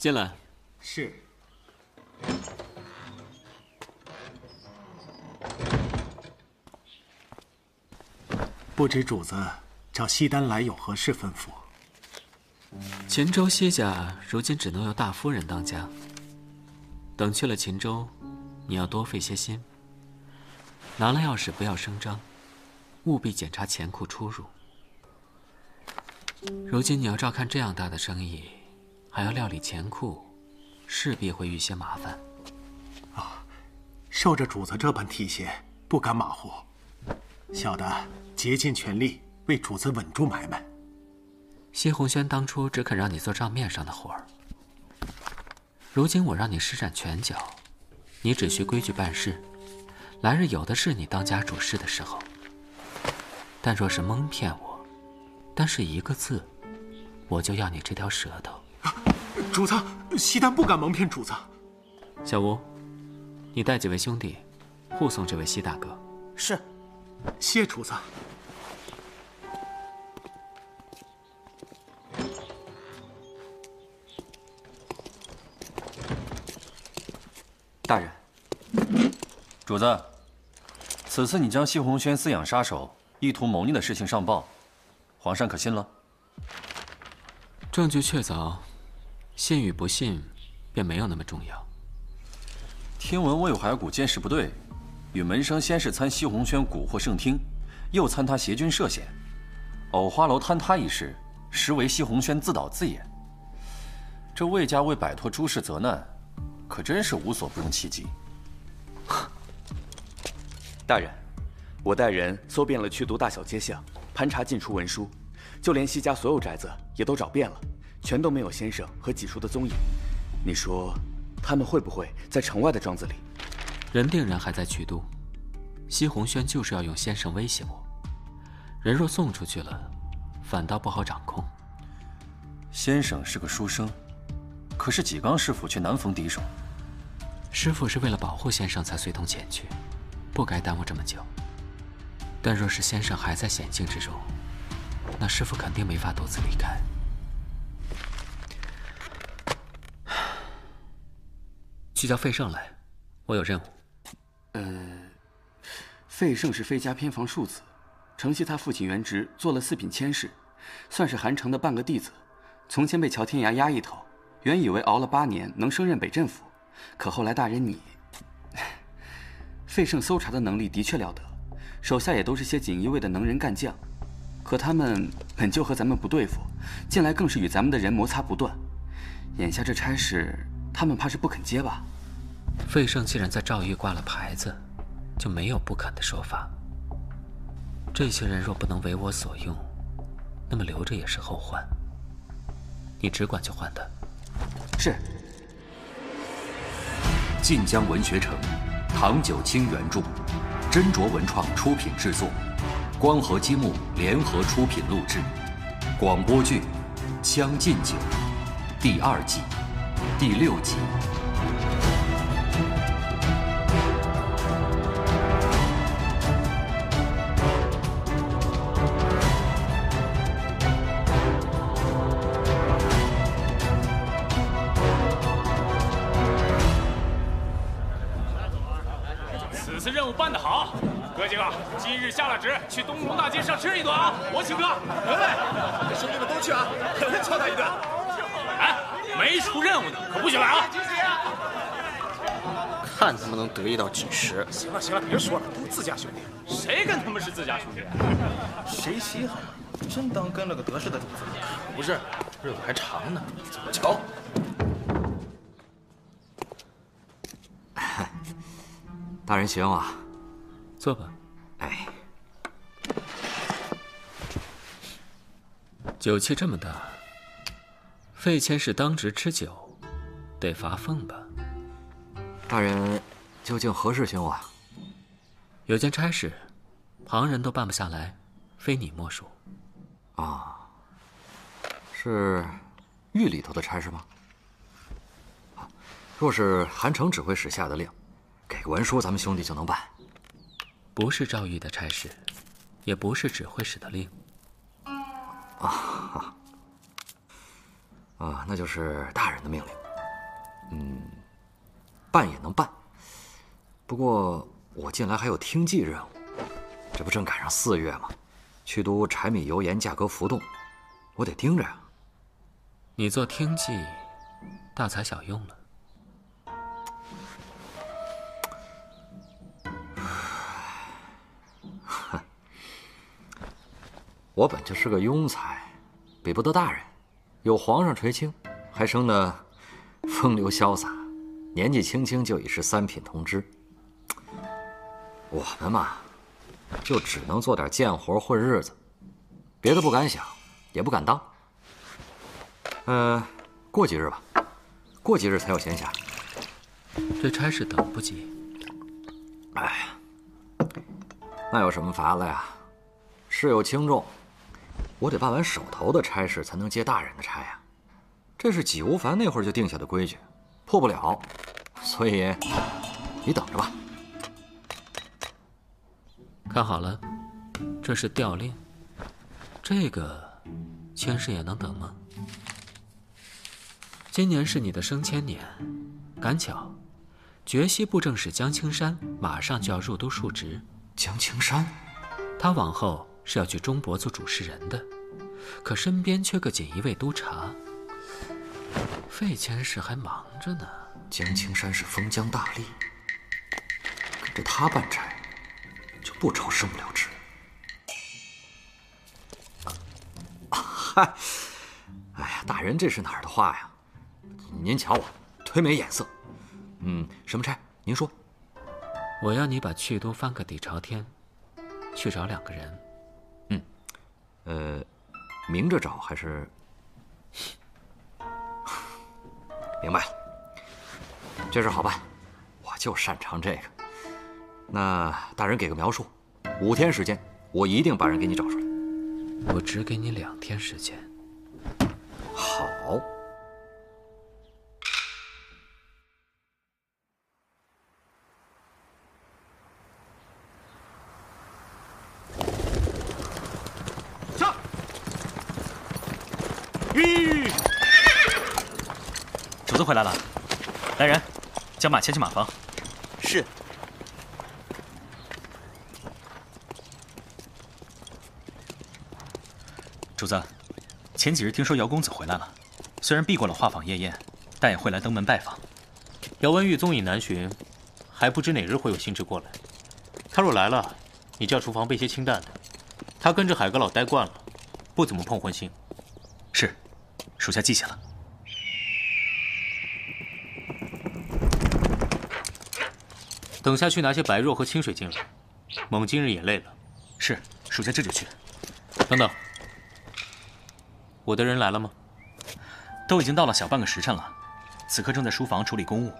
进来。是。不知主子找西丹来有何事吩咐？秦州西家如今只能由大夫人当家。等去了秦州，你要多费些心。拿了钥匙不要声张，务必检查钱库出入。如今你要照看这样大的生意，还要料理钱库，势必会遇些麻烦。啊，受着主子这般提携，不敢马虎。小的竭尽全力为主子稳住买卖。西红轩当初只肯让你做账面上的活儿，如今我让你施展拳脚，你只需规矩办事。来日有的是你当家主事的时候。但若是蒙骗我，单是一个字，我就要你这条舌头。主子，西丹不敢蒙骗主子。小吴，你带几位兄弟护送这位西大哥。是。谢主子。大人，主子，此次你将西红轩饲养杀手，意图谋逆的事情上报，皇上可信了？证据确凿，信与不信，便没有那么重要。听闻魏怀古见势不对。与门生先是参西红轩蛊惑圣听，又参他挟君涉险，藕花楼坍塌一事，实为西红轩自导自演。这魏家为摆脱诸事责难，可真是无所不用其极。大人，我带人搜遍了曲都大小街巷，盘查进出文书，就连西家所有宅子也都找遍了，全都没有先生和几叔的踪影。你说，他们会不会在城外的庄子里？人定然还在曲都，西红轩就是要用先生威胁我。人若送出去了，反倒不好掌控。先生是个书生，可是纪刚师傅却难逢敌手。师傅是为了保护先生才随同前去，不该耽误这么久。但若是先生还在险境之中，那师傅肯定没法独自离开。去叫费胜来，我有任务。呃，费胜是费家偏房庶子，承袭他父亲原职，做了四品千事，算是韩城的半个弟子。从前被乔天涯压一头，原以为熬了八年能升任北镇府，可后来大人你，费胜搜查的能力的确了得，手下也都是些锦衣卫的能人干将，可他们本就和咱们不对付，近来更是与咱们的人摩擦不断，眼下这差事，他们怕是不肯接吧。费胜既然在赵玉挂了牌子，就没有不肯的说法。这些人若不能为我所用，那么留着也是后患。你只管去换他。是。晋江文学城，唐九卿原著，斟酌文创出品制作，光合积木联合出品录制，广播剧《将进酒》第二季第六集。去东荣大街上吃一顿啊！我请客。来，兄弟们都去啊！狠狠敲他一顿。哎，没出任务的可不许来啊！看他们能得意到几时？行了行了，别说了，都自家兄弟。谁跟他们是自家兄弟？谁稀罕？真当跟了个得势的主子？可不是，日子还长呢。你怎么瞧？大人请啊，坐吧。酒气这么大，费谦是当值吃酒，得罚俸吧？大人究竟何事请我？有件差事，旁人都办不下来，非你莫属。啊，是狱里头的差事吗？若是韩城指挥使下的令，给个文书，咱们兄弟就能办。不是赵玉的差事，也不是指挥使的令。啊，啊，那就是大人的命令。嗯，办也能办。不过我近来还有听记任务，这不正赶上四月吗？去都柴米油盐价格浮动，我得盯着呀。你做听记，大材小用了。我本就是个庸才，比不得大人，有皇上垂青，还生得风流潇洒，年纪轻轻就已是三品同知。我们嘛，就只能做点贱活混日子，别的不敢想，也不敢当。呃，过几日吧，过几日才有闲暇。这差事等不及。哎呀，那有什么法子呀？事有轻重。我得办完手头的差事，才能接大人的差呀。这是纪无凡那会儿就定下的规矩，破不了。所以，你等着吧。看好了，这是调令。这个，千世也能等吗？今年是你的升迁年，赶巧，觉西布政使江青山马上就要入都述职。江青山，他往后。是要去中博做主持人的，可身边缺个锦衣卫督察。费千世还忙着呢。江青山是封疆大吏，跟着他办差，就不愁升不了职。嗨，哎呀，大人这是哪儿的话呀？您瞧我，忒没眼色。嗯，什么差？您说。我要你把去都翻个底朝天，去找两个人。呃，明着找还是？明白了，这事好办，我就擅长这个。那大人给个描述，五天时间，我一定把人给你找出来。我只给你两天时间。好。回来了，来人，将马牵去马房。是。主子，前几日听说姚公子回来了，虽然避过了画舫夜宴，但也会来登门拜访。姚文玉踪影难寻，还不知哪日会有兴致过来。他若来了，你叫厨房备些清淡的。他跟着海阁老待惯了，不怎么碰荤腥。是，属下记下了。等下去拿些白肉和清水进来。猛今日也累了。是，属下这就去。等等，我的人来了吗？都已经到了小半个时辰了，此刻正在书房处理公务。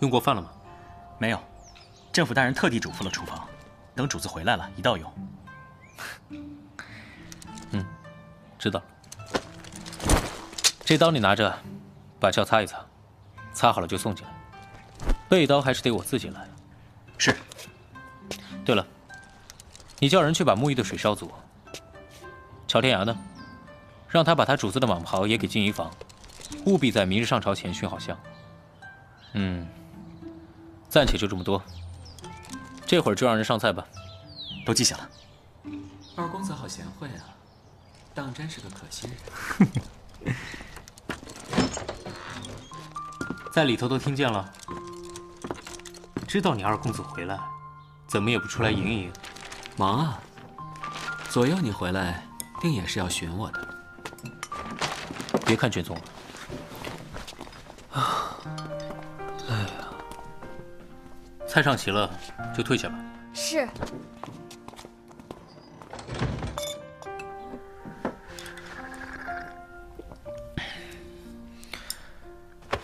用过饭了吗？没有，政府大人特地嘱咐了厨房，等主子回来了，一道用。嗯，知道了。这刀你拿着，把鞘擦一擦，擦好了就送进来。背刀还是得我自己来。是。对了，你叫人去把沐浴的水烧足。乔天涯呢？让他把他主子的蟒袍也给进衣房，务必在明日上朝前熏好香。嗯，暂且就这么多。这会儿就让人上菜吧。都记下了。二公子好贤惠啊，当真是个可心人。在里头都听见了。知道你二公子回来，怎么也不出来迎迎？忙啊！左右你回来，定也是要寻我的。别看卷宗了。啊，累啊！菜上齐了，就退下吧。是。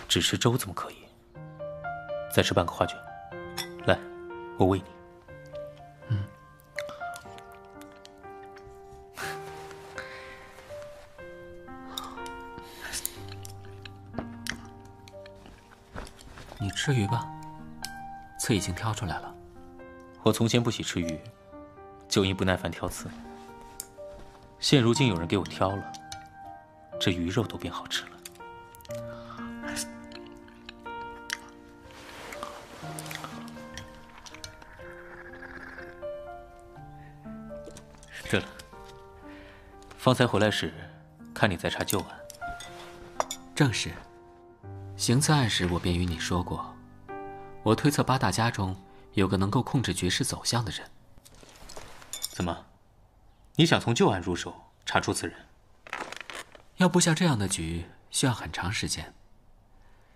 只吃粥怎么可以？再吃半个花卷。来，我喂你。嗯，你吃鱼吧，刺已经挑出来了。我从前不喜吃鱼，就因不耐烦挑刺。现如今有人给我挑了，这鱼肉都变好吃了。方才回来时，看你在查旧案。正是。行刺案时，我便与你说过，我推测八大家中有个能够控制局势走向的人。怎么？你想从旧案入手查出此人？要布下这样的局，需要很长时间。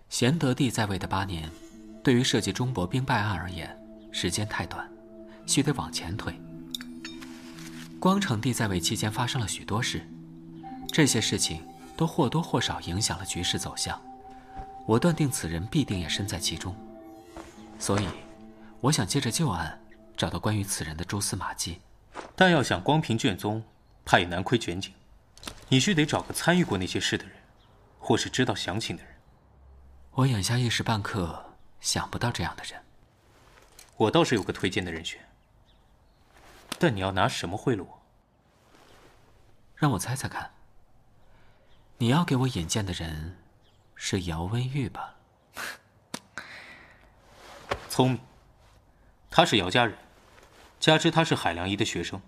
贤德帝在位的八年，对于涉及中博兵败案而言，时间太短，须得往前推。光成帝在位期间发生了许多事，这些事情都或多或少影响了局势走向。我断定此人必定也身在其中，所以，我想借着旧案，找到关于此人的蛛丝马迹。但要想光凭卷宗，怕也难窥卷景，你须得找个参与过那些事的人，或是知道详情的人。我眼下一时半刻想不到这样的人。我倒是有个推荐的人选，但你要拿什么贿赂我？让我猜猜看。你要给我引荐的人？是姚温玉吧？聪明。他是姚家人，加之他是海良仪的学生。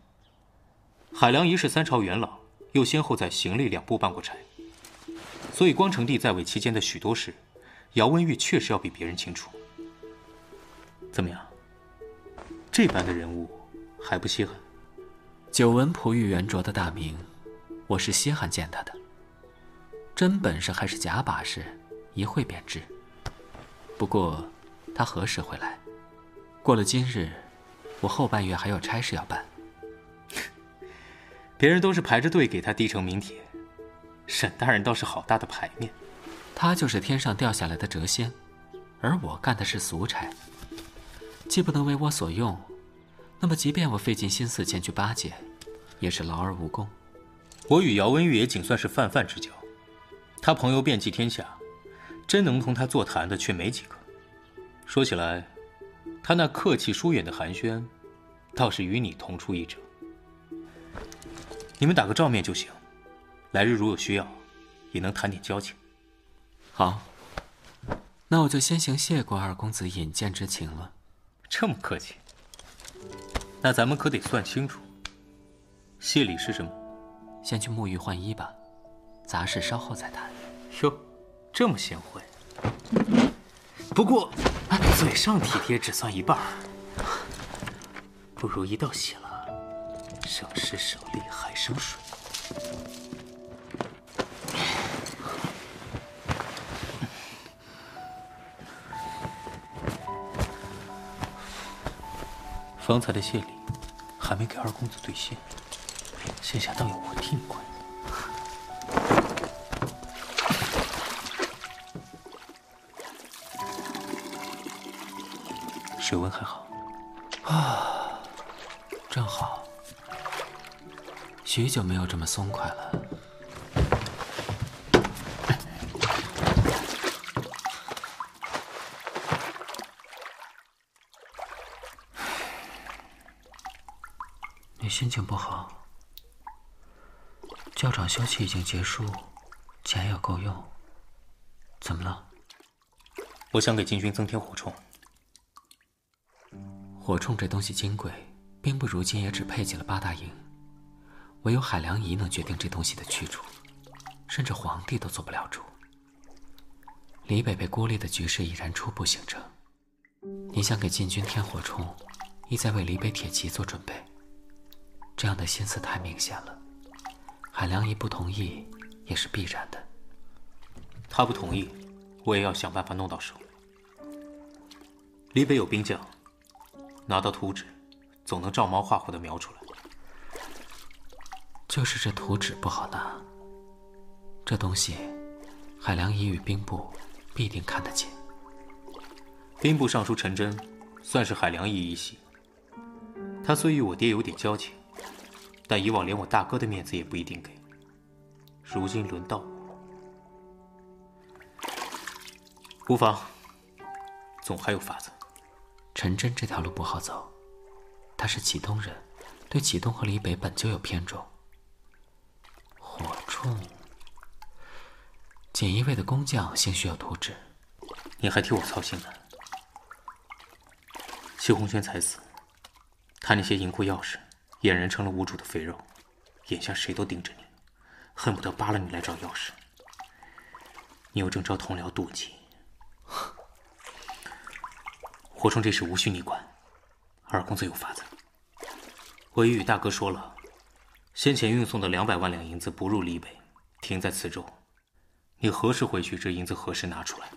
海良仪是三朝元老，又先后在行吏两部办过差，所以光成帝在位期间的许多事，姚温玉确实要比别人清楚。怎么样？这般的人物还不稀罕？久闻璞玉圆琢的大名，我是稀罕见他的。真本事还是假把式，一会便知。不过，他何时回来？过了今日，我后半月还有差事要办。别人都是排着队给他递成名帖，沈大人倒是好大的牌面。他就是天上掉下来的谪仙，而我干的是俗差，既不能为我所用，那么即便我费尽心思前去巴结，也是劳而无功。我与姚温玉也仅算是泛泛之交。他朋友遍及天下，真能同他座谈的却没几个。说起来，他那客气疏远的寒暄，倒是与你同出一辙。你们打个照面就行，来日如有需要，也能谈点交情。好，那我就先行谢过二公子引荐之情了。这么客气，那咱们可得算清楚，谢礼是什么？先去沐浴换衣吧。杂事稍后再谈。哟，这么贤惠。不过，嘴上体贴只算一半不如一道洗了，省时省力还省水。方才的谢礼还没给二公子兑现，现下倒有我替你管。水温还好，啊，正好。许久没有这么松快了。心情不好？教场休息已经结束，钱也够用。怎么了？我想给禁军增添火铳。火铳这东西金贵，兵部如今也只配给了八大营，唯有海良仪能决定这东西的去处，甚至皇帝都做不了主。李北被孤立的局势已然初步形成，你想给禁军添火铳，意在为李北铁骑做准备，这样的心思太明显了。海良仪不同意也是必然的。他不同意，我也要想办法弄到手。李北有兵将。拿到图纸，总能照猫画虎的描出来。就是这图纸不好拿。这东西，海良仪与兵部必定看得见。兵部尚书陈真，算是海良仪一系。他虽与我爹有点交情，但以往连我大哥的面子也不一定给。如今轮到我，无妨，总还有法子。陈真这条路不好走，他是启东人，对启东和李北本就有偏重。火铳，锦衣卫的工匠兴许有图纸，你还替我操心呢。谢红轩才死，他那些银库钥匙俨然成了无主的肥肉，眼下谁都盯着你。恨不得扒了你来找钥匙。你又正招同僚妒忌。火冲这事无需你管，二公子有法子。我已与大哥说了，先前运送的两百万两银子不入黎北，停在磁州。你何时回去，这银子何时拿出来。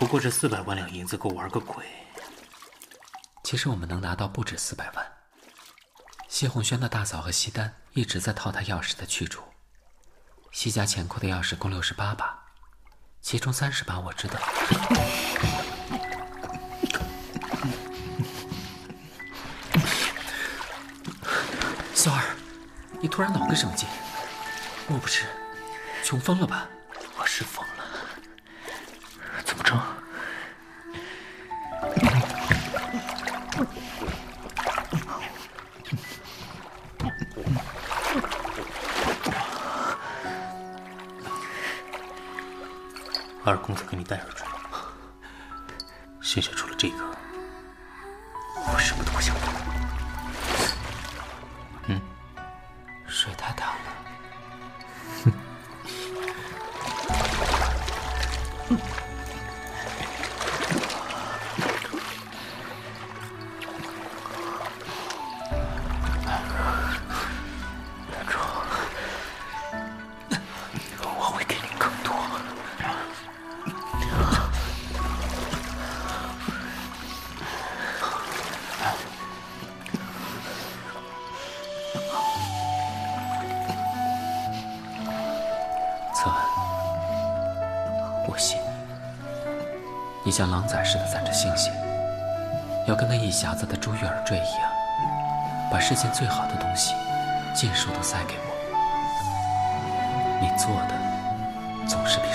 不过这四百万两银子够玩个鬼。其实我们能拿到不止四百万。谢红轩的大嫂和西丹一直在套他钥匙的去处。西家钱库的钥匙共六十八把，其中三十把我知道。小二，你突然脑个什么劲？莫不是穷疯了吧？我是疯了，怎么着？二公子给你带而出，谢谢除了这个，像狼崽似的攒着星星，要跟那一匣子的珠玉耳坠一样，把世间最好的东西尽数都塞给我。你做的总是比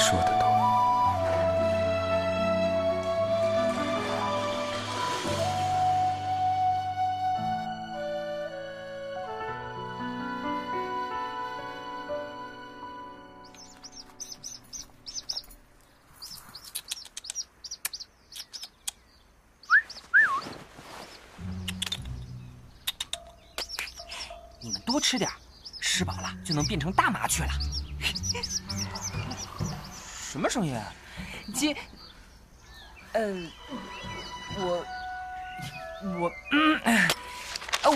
我嗯，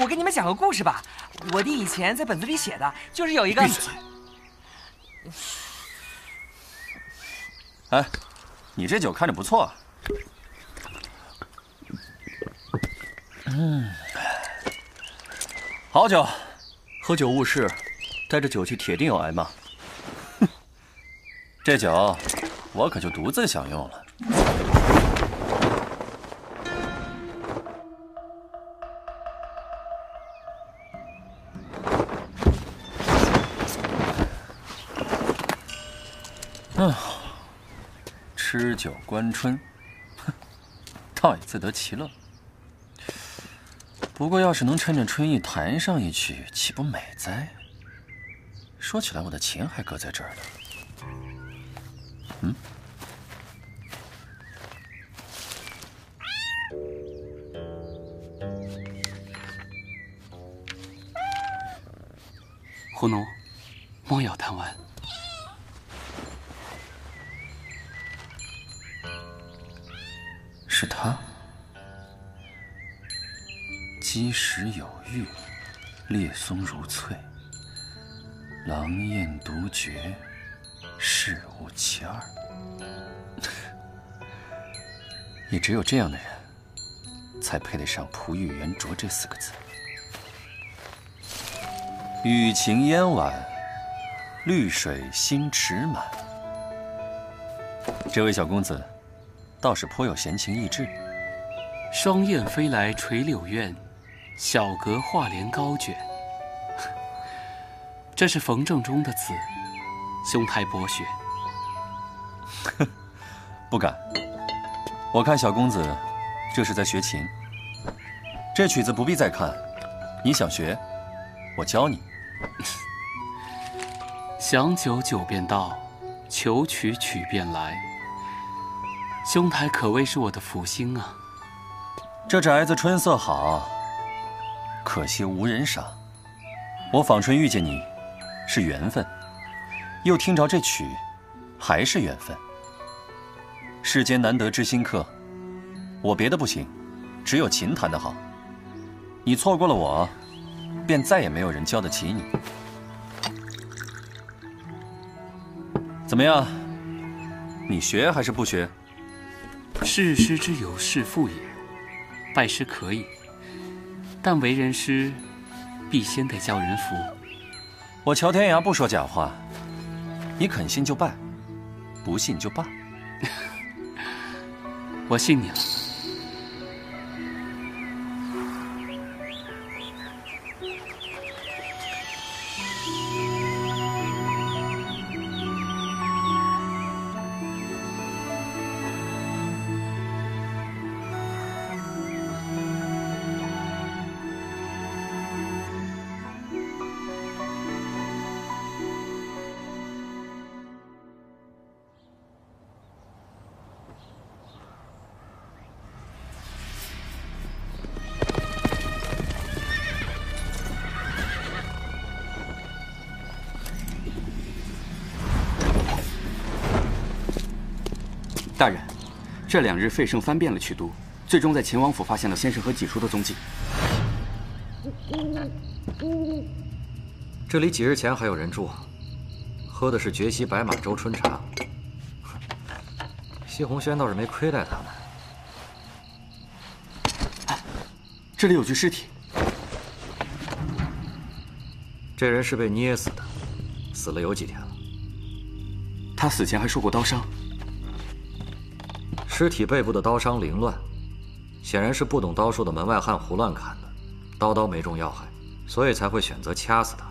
我给你们讲个故事吧。我弟以前在本子里写的，就是有一个……闭嘴！哎，你这酒看着不错。嗯，好酒，喝酒误事，带着酒去铁定要挨骂。哼，这酒我可就独自享用了。观春，哼，倒也自得其乐。不过，要是能趁着春意弹上一曲，岂不美哉？说起来，我的琴还搁在这儿呢。嗯，胡奴，莫要贪玩。是他。鸡食有玉，列松如翠。狼焰独绝，世无其二。也只有这样的人，才配得上“璞玉圆琢”这四个字。雨晴烟晚，绿水新池满。这位小公子，倒是颇有闲情逸致。双燕飞来垂柳院，小阁画帘高卷。这是冯正中的词，兄台博学。不敢。我看小公子这是在学琴。这曲子不必再看，你想学，我教你。想酒酒便到，求曲曲便来。兄台可谓是我的福星啊！这宅子春色好，可惜无人赏。我访春遇见你，是缘分；又听着这曲，还是缘分。世间难得知心客，我别的不行，只有琴弹得好。你错过了我，便再也没有人教得起你。怎么样？你学还是不学？是师之有是父也，拜师可以，但为人师，必先得教人服。我乔天涯不说假话，你肯信就拜，不信就罢。我信你了。大人，这两日费胜翻遍了曲都，最终在秦王府发现了先生和几叔的踪迹。这里几日前还有人住，喝的是绝西白马洲春茶。西红轩倒是没亏待他们。这里有具尸体，这人是被捏死的，死了有几天了。他死前还受过刀伤。尸体背部的刀伤凌乱，显然是不懂刀术的门外汉胡乱砍的，刀刀没中要害，所以才会选择掐死他。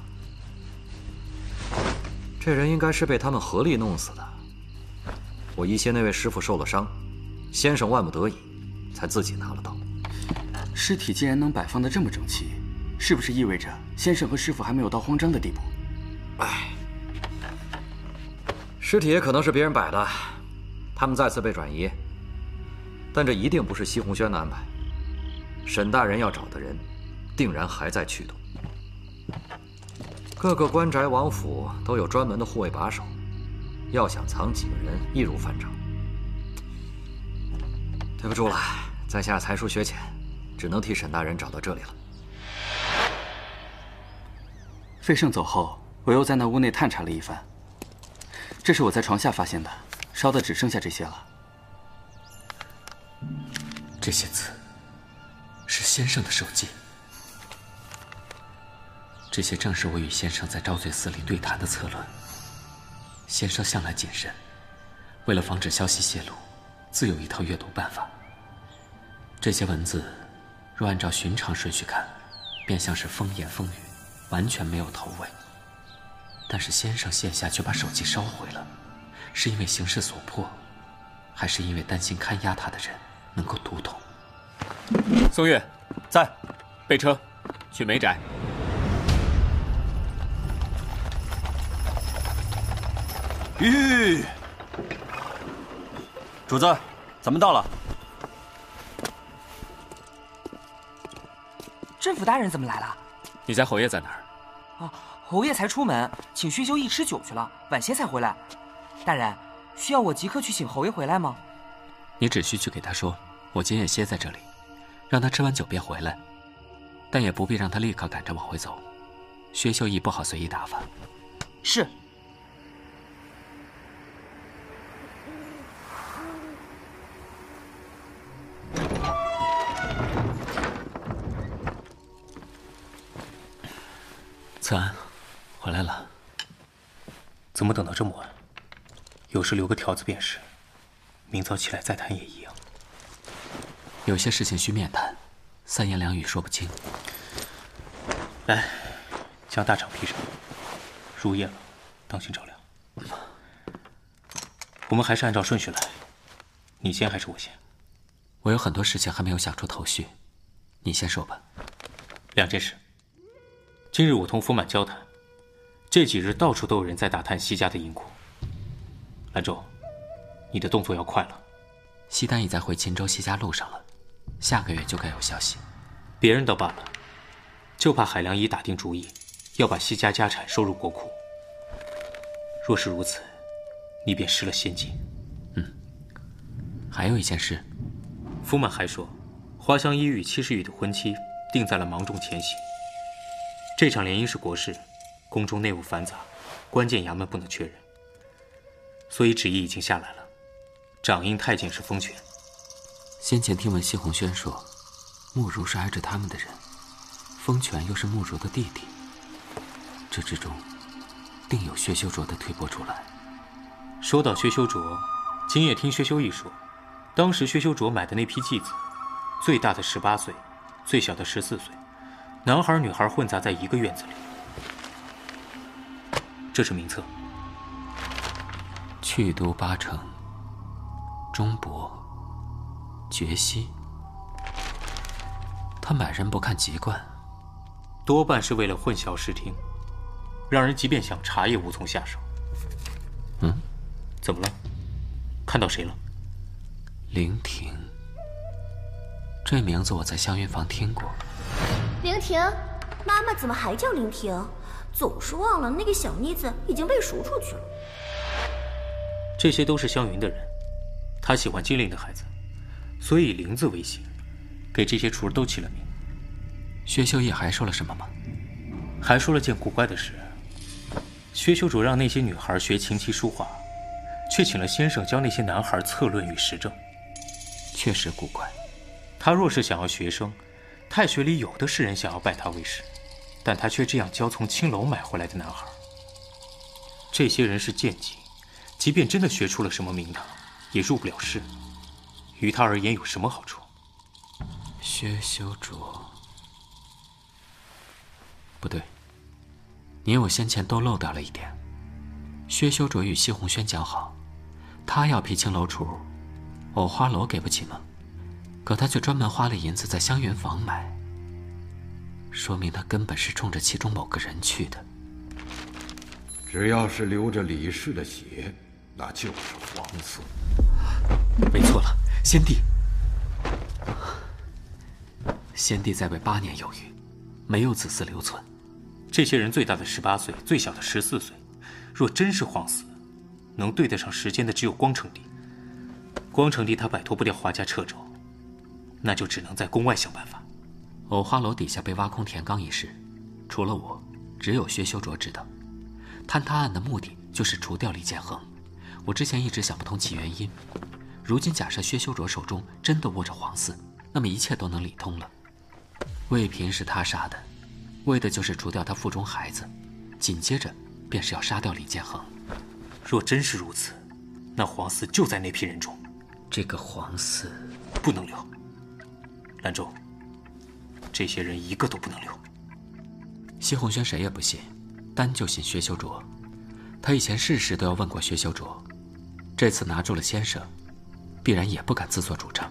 这人应该是被他们合力弄死的。我一些那位师傅受了伤，先生万不得已，才自己拿了刀。尸体既然能摆放的这么整齐，是不是意味着先生和师傅还没有到慌张的地步？唉，尸体也可能是别人摆的，他们再次被转移。但这一定不是西红轩的安排。沈大人要找的人，定然还在曲都。各个官宅王府都有专门的护卫把守，要想藏几个人，易如反掌。对不住了，在下才疏学浅，只能替沈大人找到这里了。费胜走后，我又在那屋内探查了一番。这是我在床下发现的，烧的只剩下这些了。这些字是先生的手迹，这些正是我与先生在昭罪寺里对谈的策论。先生向来谨慎，为了防止消息泄露，自有一套阅读办法。这些文字若按照寻常顺序看，便像是风言风语，完全没有头尾。但是先生现下却把手机烧毁了，是因为形势所迫，还是因为担心看押他的人？能够读懂。宋月，在，备车，去梅宅。吁，主子，咱们到了。镇府大人怎么来了？你家侯爷在哪儿？啊，侯爷才出门，请薛修一吃酒去了，晚些才回来。大人，需要我即刻去请侯爷回来吗？你只需去给他说，我今夜歇在这里，让他吃完酒便回来，但也不必让他立刻赶着往回走。薛秀义不好随意打发。是。策安，回来了。怎么等到这么晚？有事留个条子便是，明早起来再谈也一样。有些事情需面谈，三言两语说不清。来，将大氅披上。入夜了，当心着凉。我们还是按照顺序来，你先还是我先？我有很多事情还没有想出头绪，你先说吧。两件事。今日我同福满交谈，这几日到处都有人在打探西家的银库。兰州，你的动作要快了。西丹已在回秦州西家路上了，下个月就该有消息。别人倒罢了，就怕海良已打定主意，要把西家家产收入国库，若是如此，你便失了先机。嗯。还有一件事，福满还说，花香一与戚氏玉的婚期定在了芒种前夕。这场联姻是国事，宫中内务繁杂，关键衙门不能确认，所以旨意已经下来了。掌印太监是封权。先前听闻谢红轩说，慕如是挨着他们的人，封权又是慕如的弟弟，这之中定有薛修卓的推波助澜。说到薛修卓，今夜听薛修一说，当时薛修卓买的那批继子，最大的十八岁，最小的十四岁。男孩女孩混杂在一个院子里，这是名册。去毒八成，钟伯，绝息。他买人不看籍贯，多半是为了混淆视听，让人即便想查也无从下手。嗯，怎么了？看到谁了？林婷。这名字我在香云房听过。林婷，妈妈怎么还叫林婷？总是忘了那个小妮子已经被赎出去了。这些都是香云的人，她喜欢精灵的孩子，所以以灵字为姓，给这些厨儿都起了名。薛修义还说了什么吗？还说了件古怪的事。薛修主让那些女孩学琴棋书画，却请了先生教那些男孩策论与时政。确实古怪。他若是想要学生。太学里有的是人想要拜他为师，但他却这样教从青楼买回来的男孩。这些人是贱籍，即便真的学出了什么名堂，也入不了世。于他而言有什么好处？薛修卓，不对，你我先前都漏掉了一点。薛修卓与西红轩讲好，他要批青楼厨，藕花楼给不起吗？可他却专门花了银子在香云坊买，说明他根本是冲着其中某个人去的。只要是流着李氏的血，那就是皇嗣。没错了，先帝。先帝在位八年有余，没有子嗣留存。这些人最大的十八岁，最小的十四岁。若真是皇嗣，能对得上时间的只有光成帝。光成帝他摆脱不掉华家掣肘。那就只能在宫外想办法。藕花楼底下被挖空田缸一事，除了我，只有薛修卓知道。坍塌案的目的就是除掉李建恒。我之前一直想不通其原因，如今假设薛修卓手中真的握着皇嗣，那么一切都能理通了。魏嫔是他杀的，为的就是除掉他腹中孩子，紧接着便是要杀掉李建恒。若真是如此，那皇嗣就在那批人中。这个皇嗣不能留。兰州，这些人一个都不能留。西红轩谁也不信，单就信薛修卓。他以前事事都要问过薛修卓，这次拿住了先生，必然也不敢自作主张。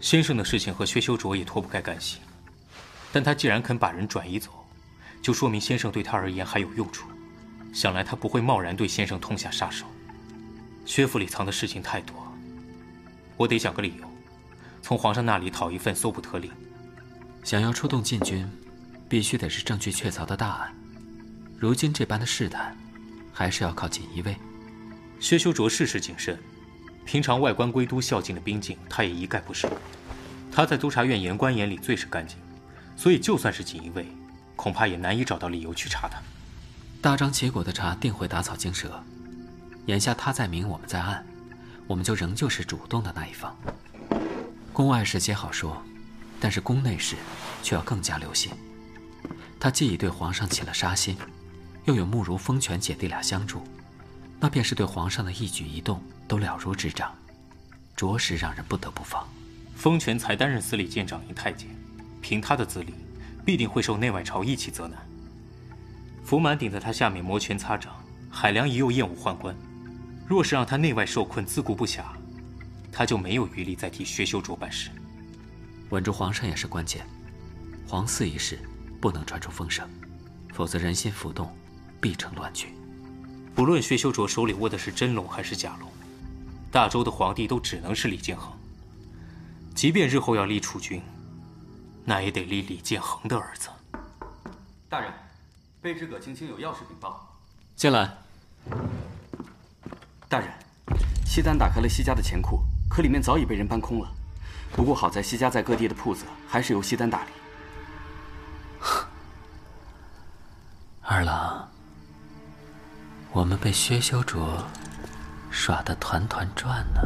先生的事情和薛修卓也脱不开干系，但他既然肯把人转移走，就说明先生对他而言还有用处。想来他不会贸然对先生痛下杀手。薛府里藏的事情太多，我得想个理由。从皇上那里讨一份搜捕特令。想要出动禁军，必须得是证据确凿的大案。如今这般的试探，还是要靠锦衣卫。薛修卓事事谨慎，平常外官归都孝敬的兵敬，他也一概不收。他在督察院言官眼里最是干净，所以就算是锦衣卫，恐怕也难以找到理由去查他。大张旗鼓的查，定会打草惊蛇。眼下他在明，我们在暗，我们就仍旧是主动的那一方。宫外事皆好说，但是宫内事却要更加留心。他既已对皇上起了杀心，又有慕如、风泉姐弟俩相助，那便是对皇上的一举一动都了如指掌，着实让人不得不防。封权才担任司礼监掌印太监，凭他的资历，必定会受内外朝一起责难。福满顶在他下面摩拳擦掌，海良一又厌恶宦官，若是让他内外受困，自顾不暇。他就没有余力再替薛修卓办事，稳住皇上也是关键。皇嗣一事不能传出风声，否则人心浮动，必成乱局。不论薛修卓手里握的是真龙还是假龙，大周的皇帝都只能是李建恒。即便日后要立储君，那也得立李建恒的儿子。大人，卑职葛青青有要事禀报。进来。大人，西丹打开了西家的钱库，可里面早已被人搬空了。不过好在西家在各地的铺子还是由西丹打理。二郎，我们被薛修卓耍得团团转呢。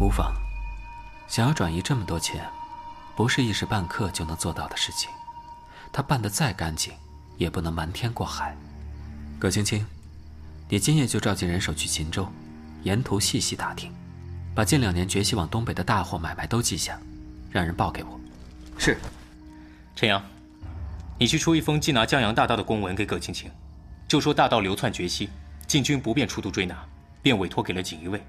无妨，想要转移这么多钱，不是一时半刻就能做到的事情。他办得再干净，也不能瞒天过海。葛青青，你今夜就召集人手去秦州，沿途细细打听，把近两年决西往东北的大货买卖都记下，让人报给我。是。陈阳，你去出一封缉拿江洋大盗的公文给葛青青，就说大盗流窜绝息，禁军不便出都追拿，便委托给了锦衣卫。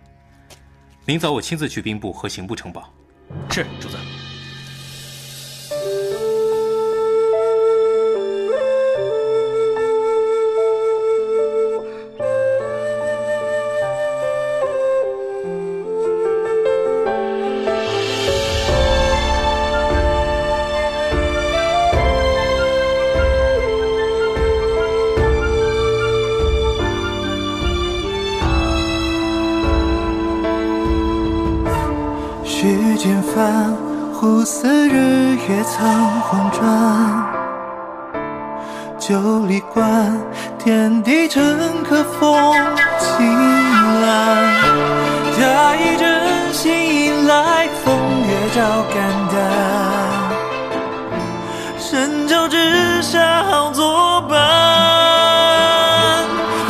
明早我亲自去兵部和刑部呈报。是，主子。日月仓皇转。九里关，天地正可风清澜。假意真心迎来，风月照肝胆。神州之下好作伴。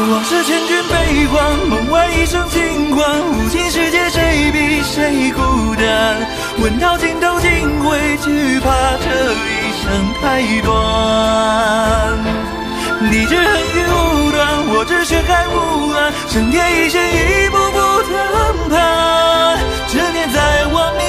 往事千卷悲欢，梦外一声轻唤，无情世界谁比谁孤？问到尽头竟会惧怕这一生太短。你只恨雨无端，我只血海无岸，生天一线，一步步登攀，执念在我命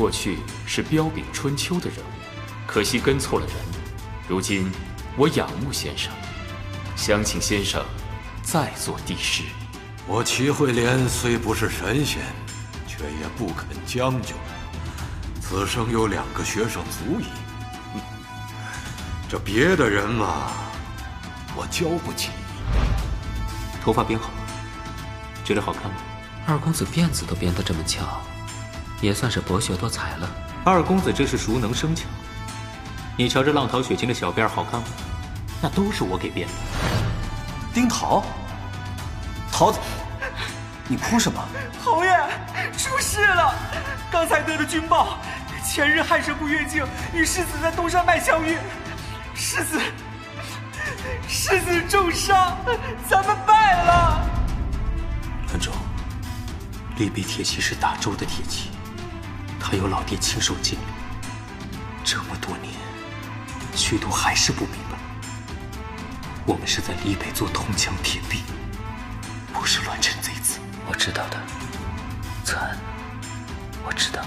过去是彪炳春秋的人物，可惜跟错了人。如今我仰慕先生，想请先生再做帝师。我齐慧莲虽不是神仙，却也不肯将就。此生有两个学生足矣。这别的人嘛，我教不起。头发编好，觉得好看吗？二公子辫子都编得这么翘，也算是博学多才了。二公子这是熟能生巧。你瞧这浪淘雪晴的小辫儿好看吗？那都是我给编的。丁桃，桃子，你哭什么？侯爷，出事了！刚才得的军报，前日汉神部越境，与世子在东山脉相遇，世子，世子重伤，咱们败了。兰州，利弊铁骑是大周的铁骑，他有老爹亲手建立，这么多年，许多还是不明白，我们是在离北做铜墙铁壁，不是乱臣贼子。我知道的，子安，我知道。